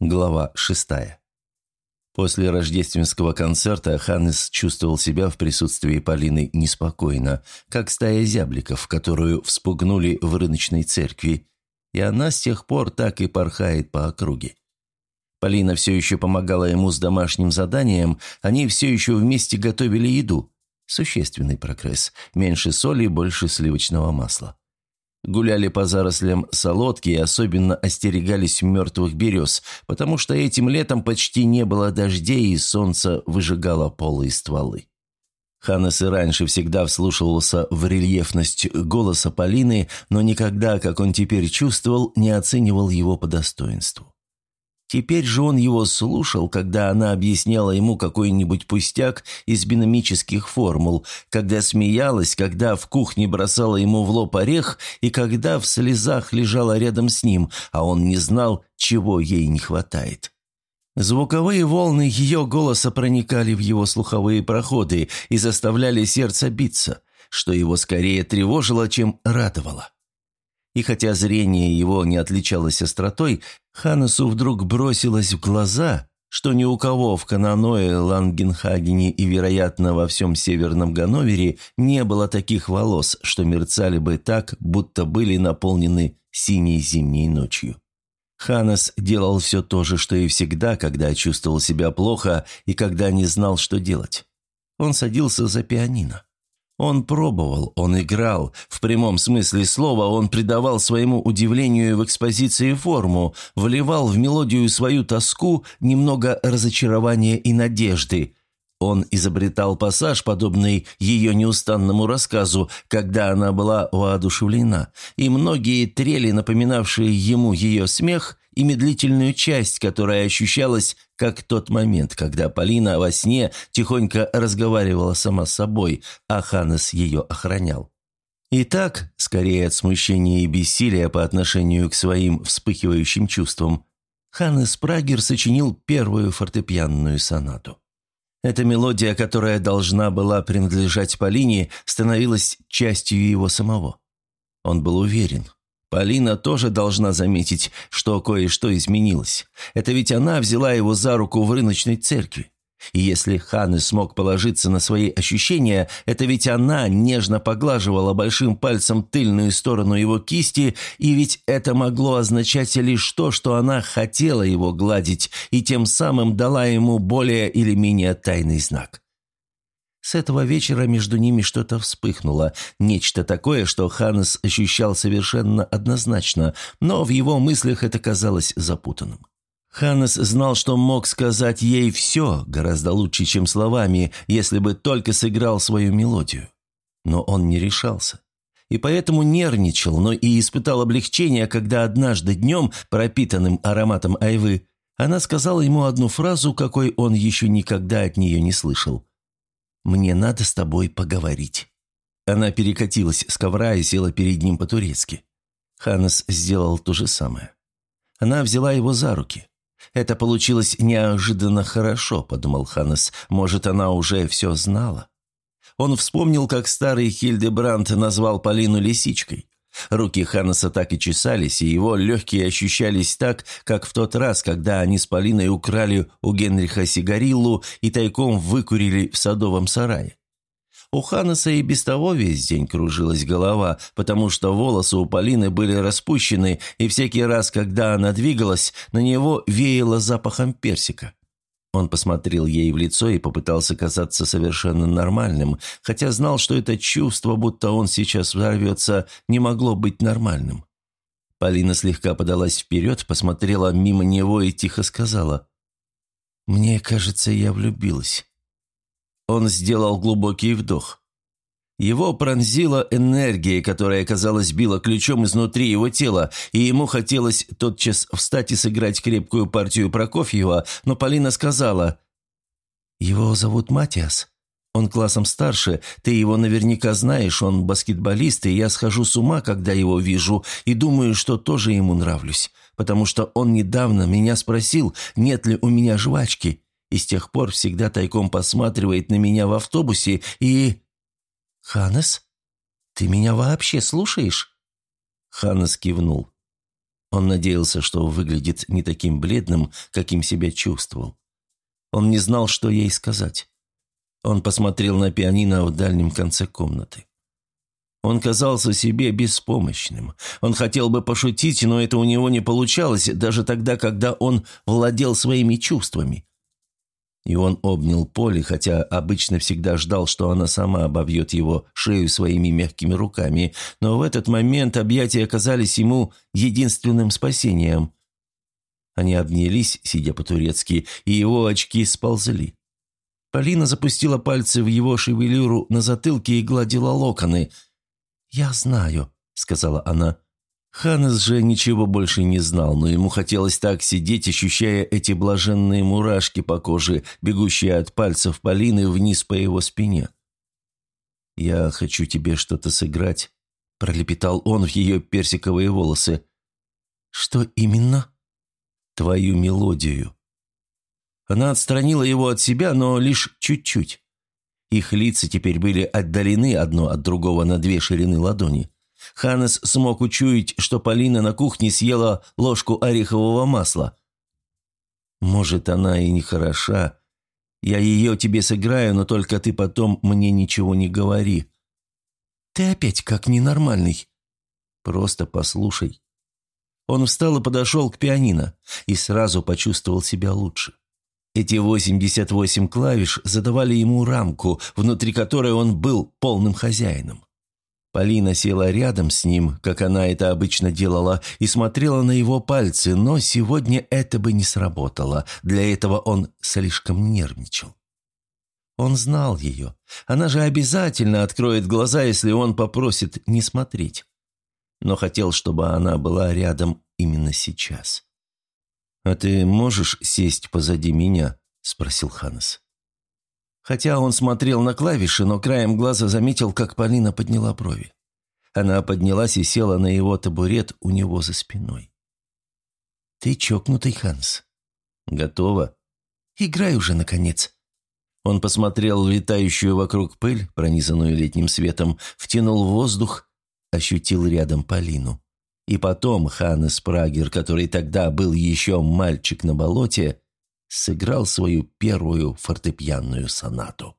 Глава шестая. После рождественского концерта Ханнес чувствовал себя в присутствии Полины неспокойно, как стая зябликов, которую вспугнули в рыночной церкви, и она с тех пор так и порхает по округе. Полина все еще помогала ему с домашним заданием, они все еще вместе готовили еду. Существенный прогресс, меньше соли, больше сливочного масла гуляли по зарослям солодки и особенно остерегались мертвых берез, потому что этим летом почти не было дождей и солнце выжигало полые стволы. Ханнес и раньше всегда вслушивался в рельефность голоса Полины, но никогда, как он теперь чувствовал, не оценивал его по достоинству. Теперь же он его слушал, когда она объясняла ему какой-нибудь пустяк из биномических формул, когда смеялась, когда в кухне бросала ему в лоб орех и когда в слезах лежала рядом с ним, а он не знал, чего ей не хватает. Звуковые волны ее голоса проникали в его слуховые проходы и заставляли сердце биться, что его скорее тревожило, чем радовало. И хотя зрение его не отличалось остротой, Ханнесу вдруг бросилось в глаза, что ни у кого в Кананое, Лангенхагене и, вероятно, во всем Северном Ганновере не было таких волос, что мерцали бы так, будто были наполнены синей зимней ночью. Ханнес делал все то же, что и всегда, когда чувствовал себя плохо и когда не знал, что делать. Он садился за пианино. Он пробовал, он играл. В прямом смысле слова он придавал своему удивлению в экспозиции форму, вливал в мелодию свою тоску, немного разочарования и надежды. Он изобретал пассаж, подобный ее неустанному рассказу, когда она была воодушевлена, и многие трели, напоминавшие ему ее смех, и медлительную часть, которая ощущалась как тот момент, когда Полина во сне тихонько разговаривала сама с собой, а Ханнес ее охранял. Итак, скорее от смущения и бессилия по отношению к своим вспыхивающим чувствам, Ханнес Прагер сочинил первую фортепианную сонату. Эта мелодия, которая должна была принадлежать Полине, становилась частью его самого. Он был уверен, Полина тоже должна заметить, что кое-что изменилось. Это ведь она взяла его за руку в рыночной церкви. И если Ханны смог положиться на свои ощущения, это ведь она нежно поглаживала большим пальцем тыльную сторону его кисти, и ведь это могло означать лишь то, что она хотела его гладить, и тем самым дала ему более или менее тайный знак. С этого вечера между ними что-то вспыхнуло, нечто такое, что Ханнес ощущал совершенно однозначно, но в его мыслях это казалось запутанным. Ханнес знал, что мог сказать ей все гораздо лучше, чем словами, если бы только сыграл свою мелодию. Но он не решался. И поэтому нервничал, но и испытал облегчение, когда однажды днем, пропитанным ароматом айвы, она сказала ему одну фразу, какой он еще никогда от нее не слышал. «Мне надо с тобой поговорить». Она перекатилась с ковра и села перед ним по-турецки. Ханнес сделал то же самое. Она взяла его за руки. «Это получилось неожиданно хорошо», — подумал Ханнес. «Может, она уже все знала?» Он вспомнил, как старый Хильдебранд назвал Полину лисичкой. Руки Ханнеса так и чесались, и его легкие ощущались так, как в тот раз, когда они с Полиной украли у Генриха сигариллу и тайком выкурили в садовом сарае. У Ханнеса и без того весь день кружилась голова, потому что волосы у Полины были распущены, и всякий раз, когда она двигалась, на него веяло запахом персика. Он посмотрел ей в лицо и попытался казаться совершенно нормальным, хотя знал, что это чувство, будто он сейчас взорвется, не могло быть нормальным. Полина слегка подалась вперед, посмотрела мимо него и тихо сказала. «Мне кажется, я влюбилась». Он сделал глубокий вдох. Его пронзила энергия, которая, казалось, била ключом изнутри его тела, и ему хотелось тотчас встать и сыграть крепкую партию Прокофьева, но Полина сказала, «Его зовут Матиас. Он классом старше, ты его наверняка знаешь, он баскетболист, и я схожу с ума, когда его вижу, и думаю, что тоже ему нравлюсь, потому что он недавно меня спросил, нет ли у меня жвачки, и с тех пор всегда тайком посматривает на меня в автобусе и...» «Ханнес, ты меня вообще слушаешь?» Ханнес кивнул. Он надеялся, что выглядит не таким бледным, каким себя чувствовал. Он не знал, что ей сказать. Он посмотрел на пианино в дальнем конце комнаты. Он казался себе беспомощным. Он хотел бы пошутить, но это у него не получалось, даже тогда, когда он владел своими чувствами. И он обнял Поли, хотя обычно всегда ждал, что она сама обовьет его шею своими мягкими руками, но в этот момент объятия оказались ему единственным спасением. Они обнялись, сидя по-турецки, и его очки сползли. Полина запустила пальцы в его шевелюру на затылке и гладила локоны. «Я знаю», — сказала она. Ханес же ничего больше не знал, но ему хотелось так сидеть, ощущая эти блаженные мурашки по коже, бегущие от пальцев Полины вниз по его спине. «Я хочу тебе что-то сыграть», — пролепетал он в ее персиковые волосы. «Что именно?» «Твою мелодию». Она отстранила его от себя, но лишь чуть-чуть. Их лица теперь были отдалены одно от другого на две ширины ладони. Ханнес смог учуять, что Полина на кухне съела ложку орехового масла. «Может, она и не хороша. Я ее тебе сыграю, но только ты потом мне ничего не говори. Ты опять как ненормальный. Просто послушай». Он встал и подошел к пианино, и сразу почувствовал себя лучше. Эти 88 клавиш задавали ему рамку, внутри которой он был полным хозяином. Полина села рядом с ним, как она это обычно делала, и смотрела на его пальцы, но сегодня это бы не сработало. Для этого он слишком нервничал. Он знал ее. Она же обязательно откроет глаза, если он попросит не смотреть. Но хотел, чтобы она была рядом именно сейчас. «А ты можешь сесть позади меня?» – спросил Ханнес. Хотя он смотрел на клавиши, но краем глаза заметил, как Полина подняла брови. Она поднялась и села на его табурет у него за спиной. «Ты чокнутый, Ханс. Готово? Играй уже, наконец». Он посмотрел летающую вокруг пыль, пронизанную летним светом, втянул воздух, ощутил рядом Полину. И потом Ханнес Прагер, который тогда был еще мальчик на болоте, сыграл свою первую фортепианную сонату.